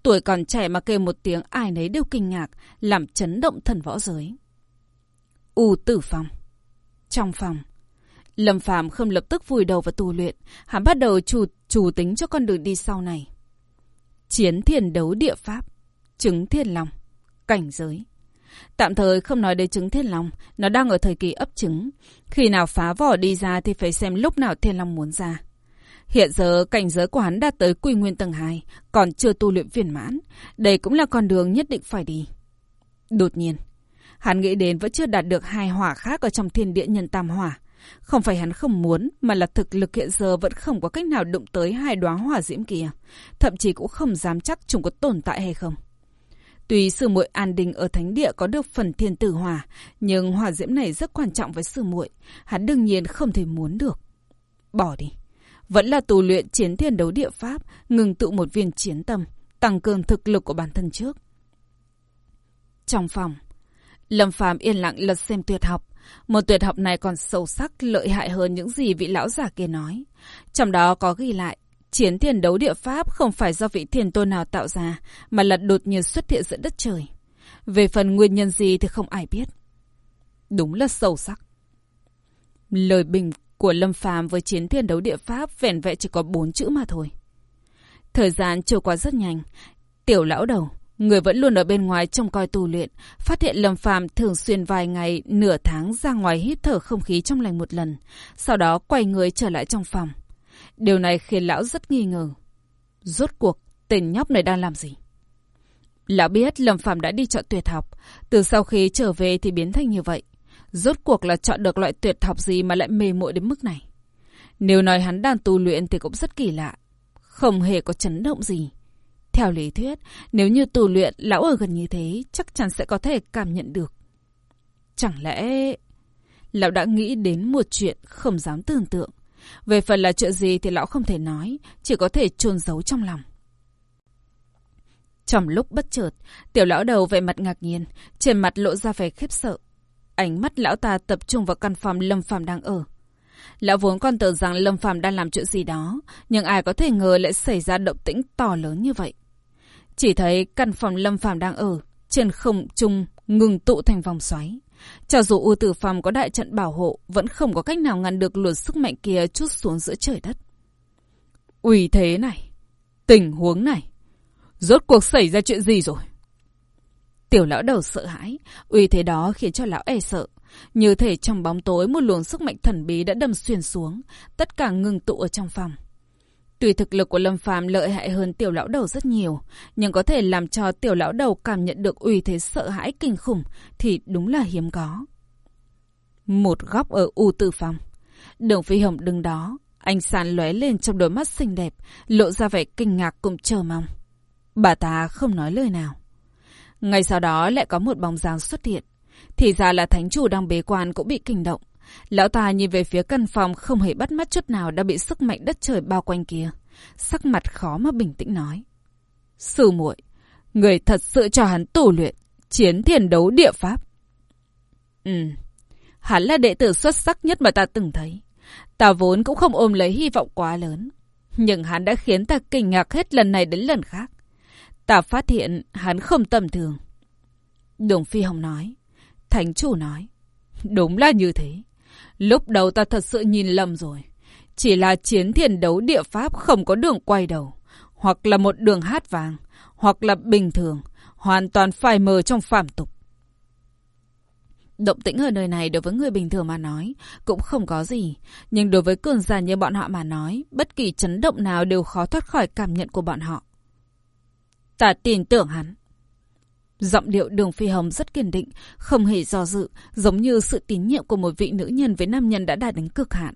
Tuổi còn trẻ mà kêu một tiếng ai nấy đều kinh ngạc, làm chấn động thần võ giới. U tử phòng. Trong phòng, Lâm Phàm không lập tức vùi đầu vào tu luyện, hắn bắt đầu chủ chủ tính cho con đường đi sau này. Chiến thiền đấu địa pháp, chứng thiên long, cảnh giới. Tạm thời không nói đến chứng thiên long, nó đang ở thời kỳ ấp trứng. Khi nào phá vỏ đi ra thì phải xem lúc nào thiên long muốn ra. Hiện giờ cảnh giới của hắn đã tới quy nguyên tầng 2, còn chưa tu luyện viên mãn. Đây cũng là con đường nhất định phải đi. Đột nhiên, hắn nghĩ đến vẫn chưa đạt được hai hỏa khác ở trong thiên địa nhân tam hỏa. Không phải hắn không muốn, mà là thực lực hiện giờ vẫn không có cách nào đụng tới hai đóa hỏa diễm kia. Thậm chí cũng không dám chắc chúng có tồn tại hay không. Tuy sư muội an đình ở thánh địa có được phần thiên tử hỏa, nhưng hỏa diễm này rất quan trọng với sư muội, hắn đương nhiên không thể muốn được. Bỏ đi. Vẫn là tu luyện chiến thiên đấu địa pháp, ngừng tụ một viên chiến tâm, tăng cường thực lực của bản thân trước. Trong phòng, Lâm Phàm yên lặng lật xem tuyệt học. Một tuyệt học này còn sâu sắc, lợi hại hơn những gì vị lão giả kia nói. Trong đó có ghi lại, chiến tiền đấu địa pháp không phải do vị thiền tôn nào tạo ra, mà là đột nhiên xuất hiện giữa đất trời. Về phần nguyên nhân gì thì không ai biết. Đúng là sâu sắc. Lời bình của Lâm Phàm với chiến thiên đấu địa pháp vẻn vẹn chỉ có bốn chữ mà thôi. Thời gian trôi qua rất nhanh. Tiểu lão đầu, người vẫn luôn ở bên ngoài trông coi tu luyện, phát hiện Lâm Phàm thường xuyên vài ngày, nửa tháng ra ngoài hít thở không khí trong lành một lần, sau đó quay người trở lại trong phòng. Điều này khiến lão rất nghi ngờ. Rốt cuộc, tên nhóc này đang làm gì? Lão biết Lâm Phàm đã đi chọn tuyệt học, từ sau khi trở về thì biến thành như vậy. Rốt cuộc là chọn được loại tuyệt học gì mà lại mê muội đến mức này. Nếu nói hắn đang tu luyện thì cũng rất kỳ lạ. Không hề có chấn động gì. Theo lý thuyết, nếu như tu luyện lão ở gần như thế, chắc chắn sẽ có thể cảm nhận được. Chẳng lẽ... Lão đã nghĩ đến một chuyện không dám tưởng tượng. Về phần là chuyện gì thì lão không thể nói, chỉ có thể chôn giấu trong lòng. Trong lúc bất chợt, tiểu lão đầu vẻ mặt ngạc nhiên, trên mặt lộ ra vẻ khiếp sợ. Ánh mắt lão ta tập trung vào căn phòng Lâm Phàm đang ở. Lão vốn còn tưởng rằng Lâm Phàm đang làm chuyện gì đó, nhưng ai có thể ngờ lại xảy ra động tĩnh to lớn như vậy. Chỉ thấy căn phòng Lâm Phàm đang ở, trên không trung ngừng tụ thành vòng xoáy. Cho dù U Tử phàm có đại trận bảo hộ, vẫn không có cách nào ngăn được luồng sức mạnh kia chút xuống giữa trời đất. Ủy thế này, tình huống này, rốt cuộc xảy ra chuyện gì rồi? Tiểu lão đầu sợ hãi, uy thế đó khiến cho lão e sợ. Như thể trong bóng tối một luồng sức mạnh thần bí đã đâm xuyên xuống, tất cả ngừng tụ ở trong phòng. Tuy thực lực của Lâm Phàm lợi hại hơn tiểu lão đầu rất nhiều, nhưng có thể làm cho tiểu lão đầu cảm nhận được uy thế sợ hãi kinh khủng thì đúng là hiếm có. Một góc ở U Tư Phòng. Đường Phi Hồng đứng đó, ánh sáng lóe lên trong đôi mắt xinh đẹp, lộ ra vẻ kinh ngạc cùng chờ mong. Bà ta không nói lời nào. Ngay sau đó lại có một bóng dáng xuất hiện. Thì ra là thánh chủ đang bế quan cũng bị kinh động. Lão ta nhìn về phía căn phòng không hề bắt mắt chút nào đã bị sức mạnh đất trời bao quanh kia. Sắc mặt khó mà bình tĩnh nói. Sư muội, người thật sự cho hắn tù luyện, chiến thiền đấu địa pháp. Ừ, hắn là đệ tử xuất sắc nhất mà ta từng thấy. Ta vốn cũng không ôm lấy hy vọng quá lớn. Nhưng hắn đã khiến ta kinh ngạc hết lần này đến lần khác. Ta phát hiện hắn không tầm thường. Đồng Phi Hồng nói. Thánh chủ nói. Đúng là như thế. Lúc đầu ta thật sự nhìn lầm rồi. Chỉ là chiến thiền đấu địa pháp không có đường quay đầu. Hoặc là một đường hát vàng. Hoặc là bình thường. Hoàn toàn phai mờ trong phạm tục. Động tĩnh ở nơi này đối với người bình thường mà nói cũng không có gì. Nhưng đối với cường giả như bọn họ mà nói, bất kỳ chấn động nào đều khó thoát khỏi cảm nhận của bọn họ. Ta tin tưởng hắn. Giọng điệu đường phi hồng rất kiên định, không hề do dự, giống như sự tín nhiệm của một vị nữ nhân với nam nhân đã đạt đến cực hạn.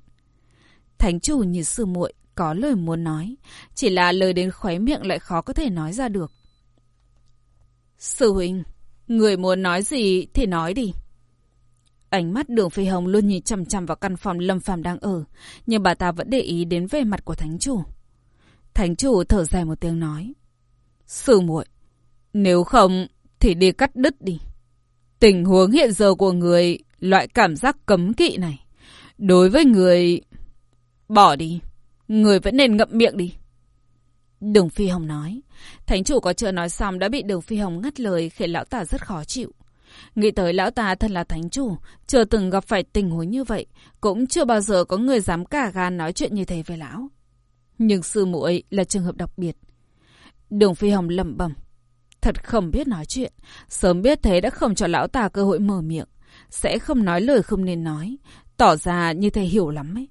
Thánh chủ như sư muội có lời muốn nói, chỉ là lời đến khóe miệng lại khó có thể nói ra được. Sư huynh, người muốn nói gì thì nói đi. Ánh mắt đường phi hồng luôn nhìn chằm chằm vào căn phòng lâm phàm đang ở, nhưng bà ta vẫn để ý đến vẻ mặt của thánh chủ. Thánh chủ thở dài một tiếng nói. Sư muội, nếu không thì đi cắt đứt đi. Tình huống hiện giờ của người, loại cảm giác cấm kỵ này, đối với người... Bỏ đi, người vẫn nên ngậm miệng đi. Đường Phi Hồng nói. Thánh chủ có chưa nói xong đã bị Đường Phi Hồng ngắt lời khiến lão ta rất khó chịu. Nghĩ tới lão ta thân là thánh chủ, chưa từng gặp phải tình huống như vậy, cũng chưa bao giờ có người dám cả gan nói chuyện như thế với lão. Nhưng sư muội là trường hợp đặc biệt. Đường Phi Hồng lẩm bẩm, thật không biết nói chuyện, sớm biết thế đã không cho lão ta cơ hội mở miệng, sẽ không nói lời không nên nói, tỏ ra như thế hiểu lắm ấy.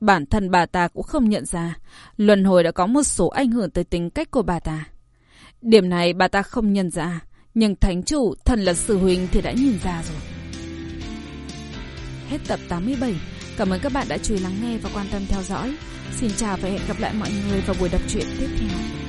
Bản thân bà ta cũng không nhận ra, luân hồi đã có một số ảnh hưởng tới tính cách của bà ta. Điểm này bà ta không nhận ra, nhưng thánh chủ, thần là sư huynh thì đã nhìn ra rồi. Hết tập 87. Cảm ơn các bạn đã chú ý lắng nghe và quan tâm theo dõi. Xin chào và hẹn gặp lại mọi người vào buổi đọc truyện tiếp theo.